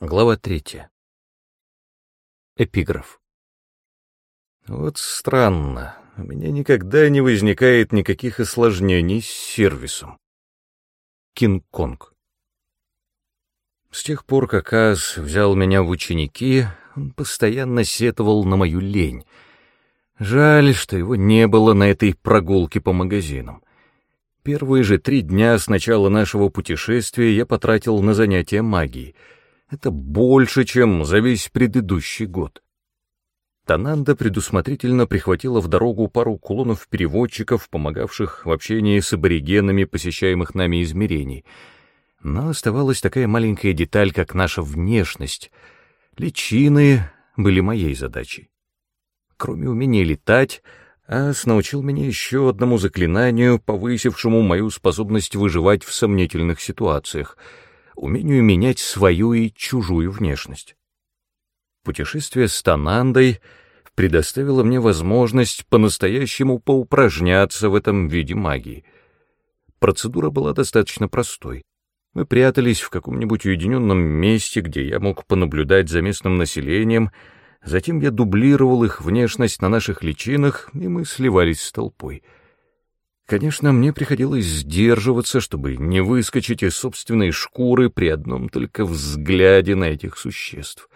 Глава третья. Эпиграф. Вот странно, у меня никогда не возникает никаких осложнений с сервисом. Кинг-Конг. С тех пор, как Аз взял меня в ученики, он постоянно сетовал на мою лень. Жаль, что его не было на этой прогулке по магазинам. Первые же три дня с начала нашего путешествия я потратил на занятия магией — это больше, чем за весь предыдущий год. Тананда предусмотрительно прихватила в дорогу пару кулонов-переводчиков, помогавших в общении с аборигенами посещаемых нами измерений. Но оставалась такая маленькая деталь, как наша внешность. Личины были моей задачей. Кроме умения летать, Ас научил меня еще одному заклинанию, повысившему мою способность выживать в сомнительных ситуациях — умению менять свою и чужую внешность. Путешествие с Танандой предоставило мне возможность по-настоящему поупражняться в этом виде магии. Процедура была достаточно простой. Мы прятались в каком-нибудь уединенном месте, где я мог понаблюдать за местным населением, затем я дублировал их внешность на наших личинах, и мы сливались с толпой — Конечно, мне приходилось сдерживаться, чтобы не выскочить из собственной шкуры при одном только взгляде на этих существ.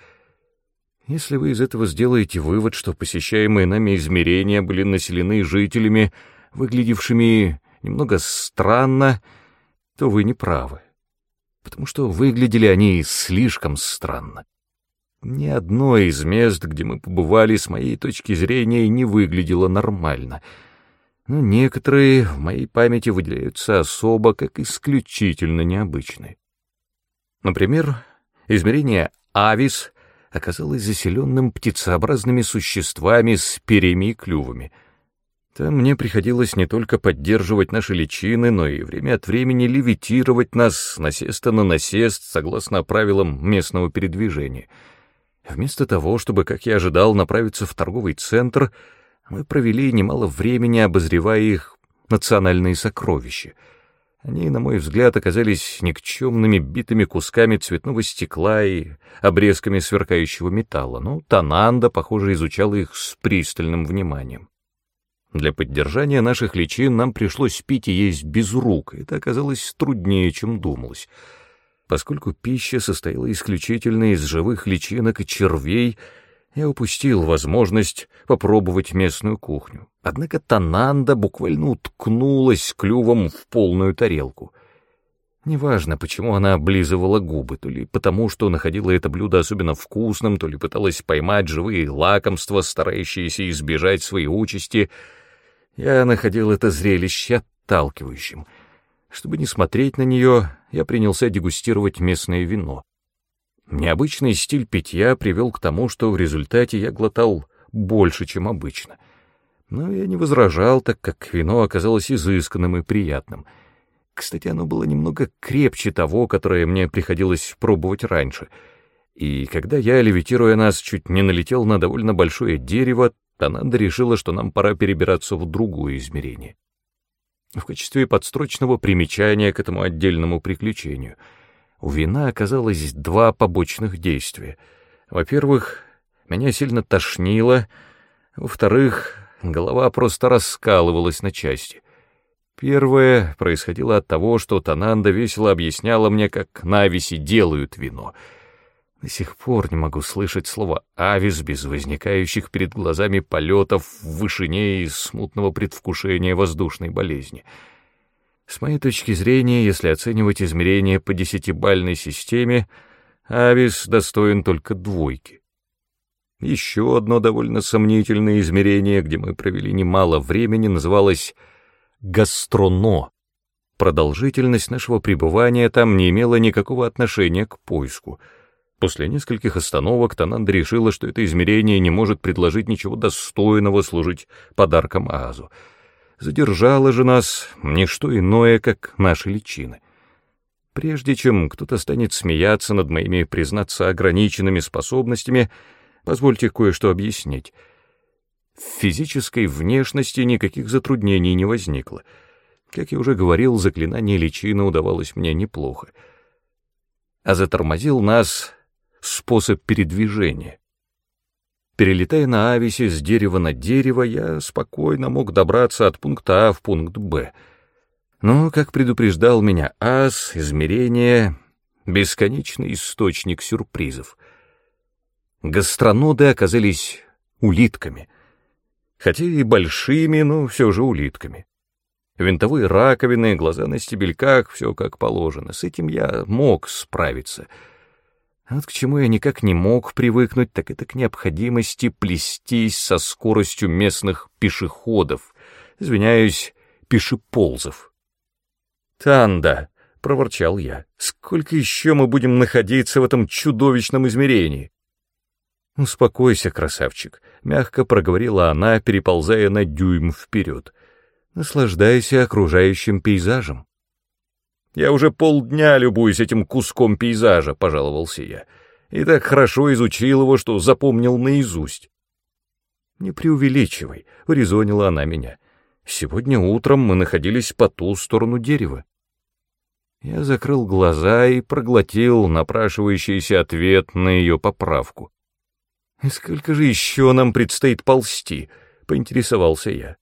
Если вы из этого сделаете вывод, что посещаемые нами измерения были населены жителями, выглядевшими немного странно, то вы не правы, потому что выглядели они слишком странно. Ни одно из мест, где мы побывали, с моей точки зрения, не выглядело нормально — но некоторые в моей памяти выделяются особо как исключительно необычные. Например, измерение Авис оказалось заселенным птицеобразными существами с перьями и клювами. Там мне приходилось не только поддерживать наши личины, но и время от времени левитировать нас с насеста на насест согласно правилам местного передвижения. Вместо того, чтобы, как я ожидал, направиться в торговый центр — мы провели немало времени, обозревая их национальные сокровища. Они, на мой взгляд, оказались никчемными битыми кусками цветного стекла и обрезками сверкающего металла, но Тананда, похоже, изучала их с пристальным вниманием. Для поддержания наших личин нам пришлось пить и есть без рук, и это оказалось труднее, чем думалось. Поскольку пища состояла исключительно из живых личинок и червей — я упустил возможность попробовать местную кухню. Однако Тананда буквально уткнулась клювом в полную тарелку. Неважно, почему она облизывала губы, то ли потому, что находила это блюдо особенно вкусным, то ли пыталась поймать живые лакомства, старающиеся избежать своей участи. Я находил это зрелище отталкивающим. Чтобы не смотреть на нее, я принялся дегустировать местное вино. Необычный стиль питья привел к тому, что в результате я глотал больше, чем обычно. Но я не возражал, так как вино оказалось изысканным и приятным. Кстати, оно было немного крепче того, которое мне приходилось пробовать раньше. И когда я, левитируя нас, чуть не налетел на довольно большое дерево, Тананда решила, что нам пора перебираться в другое измерение. В качестве подстрочного примечания к этому отдельному приключению — у вина оказалось два побочных действия. Во-первых, меня сильно тошнило, во-вторых, голова просто раскалывалась на части. Первое происходило от того, что Тананда весело объясняла мне, как на Ависе делают вино. До сих пор не могу слышать слово «авис» без возникающих перед глазами полетов в вышине и смутного предвкушения воздушной болезни — с моей точки зрения, если оценивать измерения по десятибальной системе, Авис достоин только двойки. Еще одно довольно сомнительное измерение, где мы провели немало времени, называлось гастроно. Продолжительность нашего пребывания там не имела никакого отношения к поиску. После нескольких остановок Тананда решила, что это измерение не может предложить ничего достойного служить подарком Азу — задержало же нас не что иное, как наши личины. Прежде чем кто-то станет смеяться над моими, признаться, ограниченными способностями, позвольте кое-что объяснить. В физической внешности никаких затруднений не возникло. Как я уже говорил, заклинание личины удавалось мне неплохо. А затормозил нас способ передвижения. Перелетая на ависе с дерева на дерево, я спокойно мог добраться от пункта А в пункт Б. Но, как предупреждал меня ас, измерение — бесконечный источник сюрпризов. Гастроноды оказались улитками, хотя и большими, но все же улитками. Винтовые раковины, глаза на стебельках, все как положено. С этим я мог справиться. А вот к чему я никак не мог привыкнуть, так это к необходимости плестись со скоростью местных пешеходов, извиняюсь, пешеползов. «Танда!» — проворчал я. «Сколько еще мы будем находиться в этом чудовищном измерении?» «Успокойся, красавчик», — мягко проговорила она, переползая на дюйм вперед. Наслаждайся окружающим пейзажем. Я уже полдня любуюсь этим куском пейзажа, пожаловался я, и так хорошо изучил его, что запомнил наизусть. Не преувеличивай, урезонила она меня. Сегодня утром мы находились по ту сторону дерева. Я закрыл глаза и проглотил напрашивающийся ответ на ее поправку. «И сколько же еще нам предстоит ползти?» — поинтересовался я.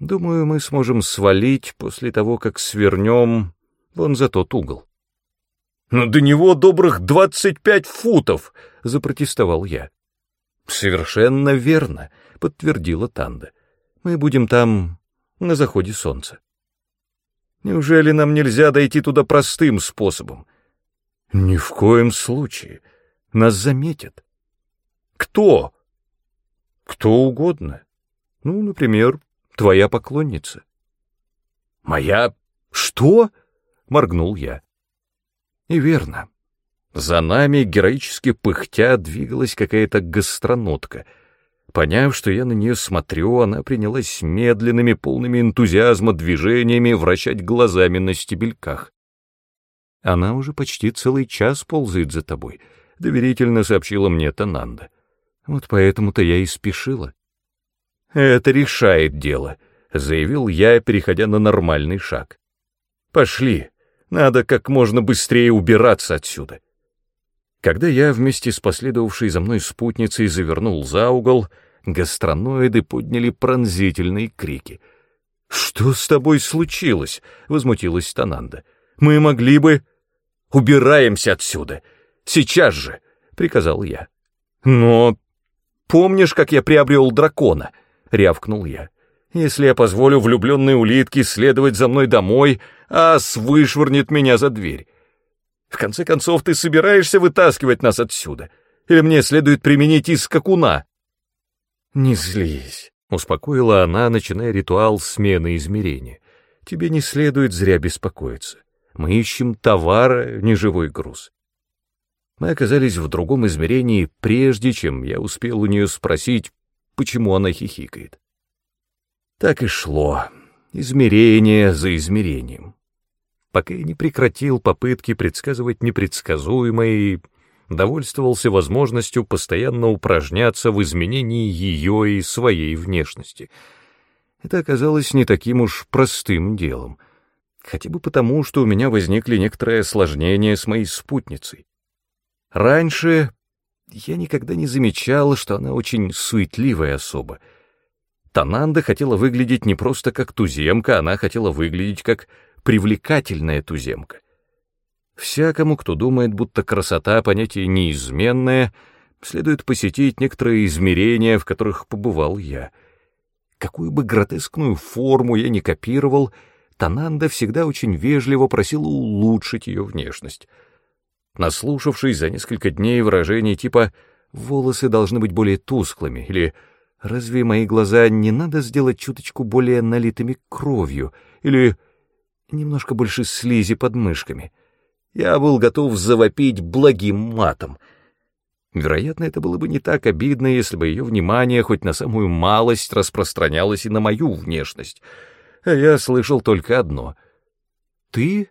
Думаю, мы сможем свалить после того, как свернем вон за тот угол. «Но до него добрых двадцать пять футов!» — запротестовал я. «Совершенно верно», — подтвердила Танда. «Мы будем там на заходе солнца». «Неужели нам нельзя дойти туда простым способом?» «Ни в коем случае. Нас заметят». «Кто?» «Кто угодно. Ну, например, твоя поклонница». «Моя... что?» — моргнул я. И верно. За нами, героически пыхтя, двигалась какая-то гастронотка. Поняв, что я на нее смотрю, она принялась медленными, полными энтузиазма движениями вращать глазами на стебельках. «Она уже почти целый час ползает за тобой», — доверительно сообщила мне Тананда. «Вот поэтому-то я и спешила». «Это решает дело», — заявил я, переходя на нормальный шаг. «Пошли, надо как можно быстрее убираться отсюда». Когда я вместе с последовавшей за мной спутницей завернул за угол, гастроноиды подняли пронзительные крики. «Что с тобой случилось?» — возмутилась Тананда. «Мы могли бы...» «Убираемся отсюда! Сейчас же!» — приказал я. «Но помнишь, как я приобрел дракона?» — рявкнул я. «Если я позволю влюбленной улитке следовать за мной домой, ас вышвырнет меня за дверь. В конце концов, ты собираешься вытаскивать нас отсюда? Или мне следует применить из скакуна?» «Не злись», — успокоила она, начиная ритуал смены измерения. «Тебе не следует зря беспокоиться. Мы ищем товар, а не живой груз». Мы оказались в другом измерении, прежде чем я успел у нее спросить, почему она хихикает. Так и шло, измерение за измерением. Пока я не прекратил попытки предсказывать непредсказуемое и довольствовался возможностью постоянно упражняться в изменении ее и своей внешности. Это оказалось не таким уж простым делом, хотя бы потому, что у меня возникли некоторые осложнения с моей спутницей. Раньше я никогда не замечал, что она очень суетливая особа. Тананда хотела выглядеть не просто как туземка, она хотела выглядеть как привлекательная туземка. Всякому, кто думает, будто красота — понятие неизменное, следует посетить некоторые измерения, в которых побывал я. Какую бы гротескную форму я ни копировал, Тананда всегда очень вежливо просила улучшить ее внешность — наслушавшись за несколько дней выражений типа «волосы должны быть более тусклыми» или «разве мои глаза не надо сделать чуточку более налитыми кровью» или «немножко больше слизи под мышками», я был готов завопить благим матом. Вероятно, это было бы не так обидно, если бы ее внимание хоть на самую малость распространялось и на мою внешность. А я слышал только одно. «Ты?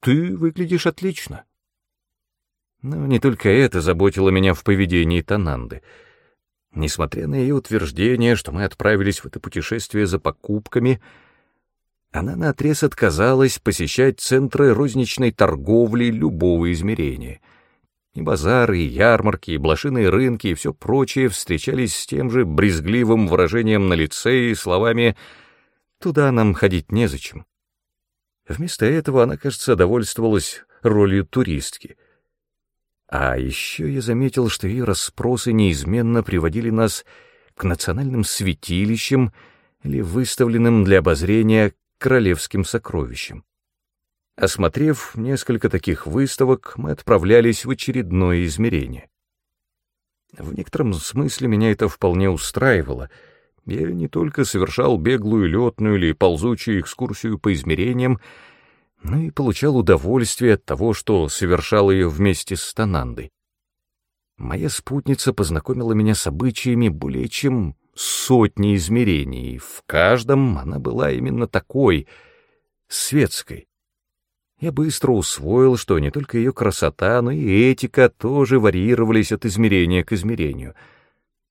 Ты выглядишь отлично». Но не только это заботило меня в поведении Тананды. Несмотря на ее утверждение, что мы отправились в это путешествие за покупками, она наотрез отказалась посещать центры розничной торговли любого измерения. И базары, и ярмарки, и блошиные рынки, и все прочее встречались с тем же брезгливым выражением на лице и словами «туда нам ходить незачем». Вместо этого она, кажется, довольствовалась ролью туристки. А еще я заметил, что ее расспросы неизменно приводили нас к национальным святилищам или выставленным для обозрения королевским сокровищам. Осмотрев несколько таких выставок, мы отправлялись в очередное измерение. В некотором смысле меня это вполне устраивало. Я не только совершал беглую летную или ползучую экскурсию по измерениям, но и получал удовольствие от того, что совершал ее вместе с Танандой. Моя спутница познакомила меня с обычаями более чем сотни измерений, и в каждом она была именно такой, светской. Я быстро усвоил, что не только ее красота, но и этика тоже варьировались от измерения к измерению.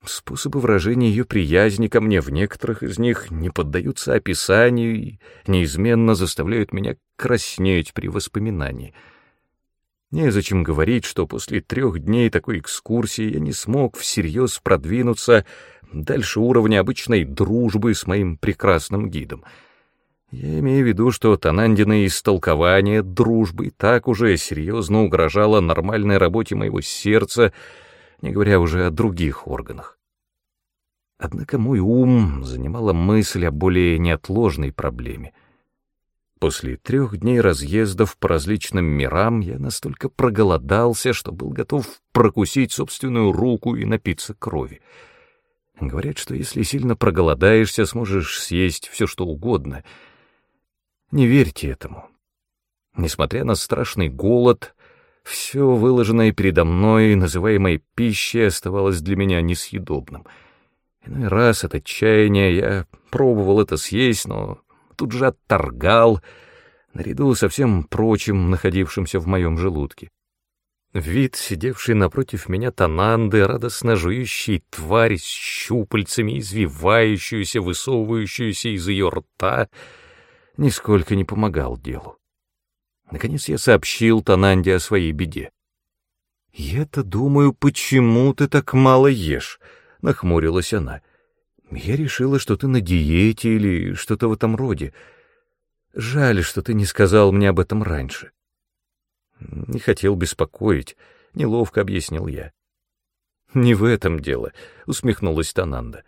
Способы выражения ее приязни ко мне в некоторых из них не поддаются описанию и неизменно заставляют меня краснеть при воспоминании. Незачем говорить, что после трех дней такой экскурсии я не смог всерьез продвинуться дальше уровня обычной дружбы с моим прекрасным гидом — я имею в виду, что Танандина истолкование дружбы так уже серьезно угрожало нормальной работе моего сердца, не говоря уже о других органах. Однако мой ум занимала мысль о более неотложной проблеме. После трех дней разъездов по различным мирам я настолько проголодался, что был готов прокусить собственную руку и напиться крови. Говорят, что если сильно проголодаешься, сможешь съесть все, что угодно — не верьте этому. Несмотря на страшный голод, все выложенное передо мной, называемой пищей, оставалось для меня несъедобным. Иной раз от отчаяния я пробовал это съесть, но тут же отторгал, наряду со всем прочим, находившимся в моем желудке. Вид, сидевший напротив меня Тананды, радостно жующий тварь с щупальцами, извивающуюся, высовывающуюся из ее рта — нисколько не помогал делу. Наконец я сообщил Тананде о своей беде. «Я-то думаю, почему ты так мало ешь?» — нахмурилась она. «Я решила, что ты на диете или что-то в этом роде. Жаль, что ты не сказал мне об этом раньше». «Не хотел беспокоить», — неловко объяснил я. «Не в этом дело», — усмехнулась Тананда.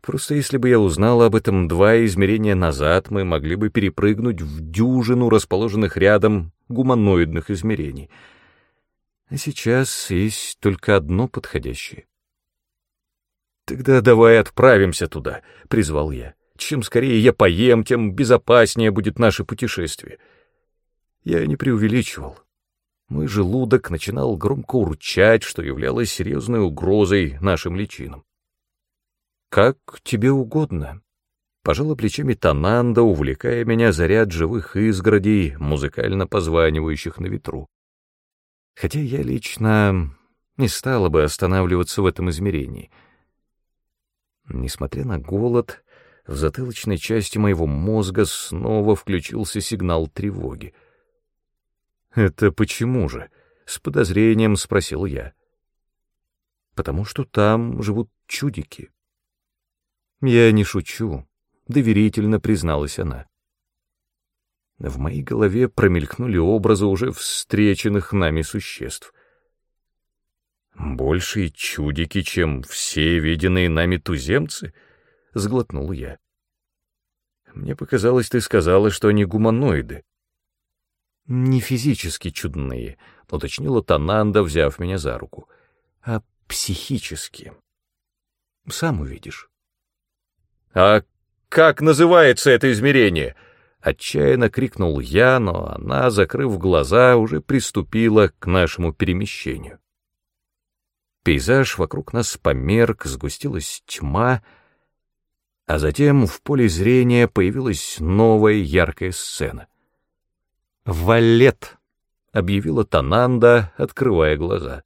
Просто если бы я узнала об этом два измерения назад, мы могли бы перепрыгнуть в дюжину расположенных рядом гуманоидных измерений. А сейчас есть только одно подходящее. «Тогда давай отправимся туда», — призвал я. «Чем скорее я поем, тем безопаснее будет наше путешествие». Я не преувеличивал. Мой желудок начинал громко урчать, что являлось серьезной угрозой нашим личинам. «Как тебе угодно», — пожала плечами Тананда, увлекая меня за ряд живых изгородей, музыкально позванивающих на ветру. Хотя я лично не стала бы останавливаться в этом измерении. Несмотря на голод, в затылочной части моего мозга снова включился сигнал тревоги. «Это почему же?» — с подозрением спросил я. «Потому что там живут чудики». «Я не шучу», — доверительно призналась она. В моей голове промелькнули образы уже встреченных нами существ. «Большие чудики, чем все виденные нами туземцы?» — сглотнул я. «Мне показалось, ты сказала, что они гуманоиды». «Не физически чудные», — уточнила Тананда, взяв меня за руку, — «а психически. Сам увидишь». «А как называется это измерение?» Отчаянно крикнул я, но она, закрыв глаза, уже приступила к нашему перемещению. Пейзаж вокруг нас померк, сгустилась тьма, а затем в поле зрения появилась новая яркая сцена. «Валет!» — объявила Тананда, открывая глаза.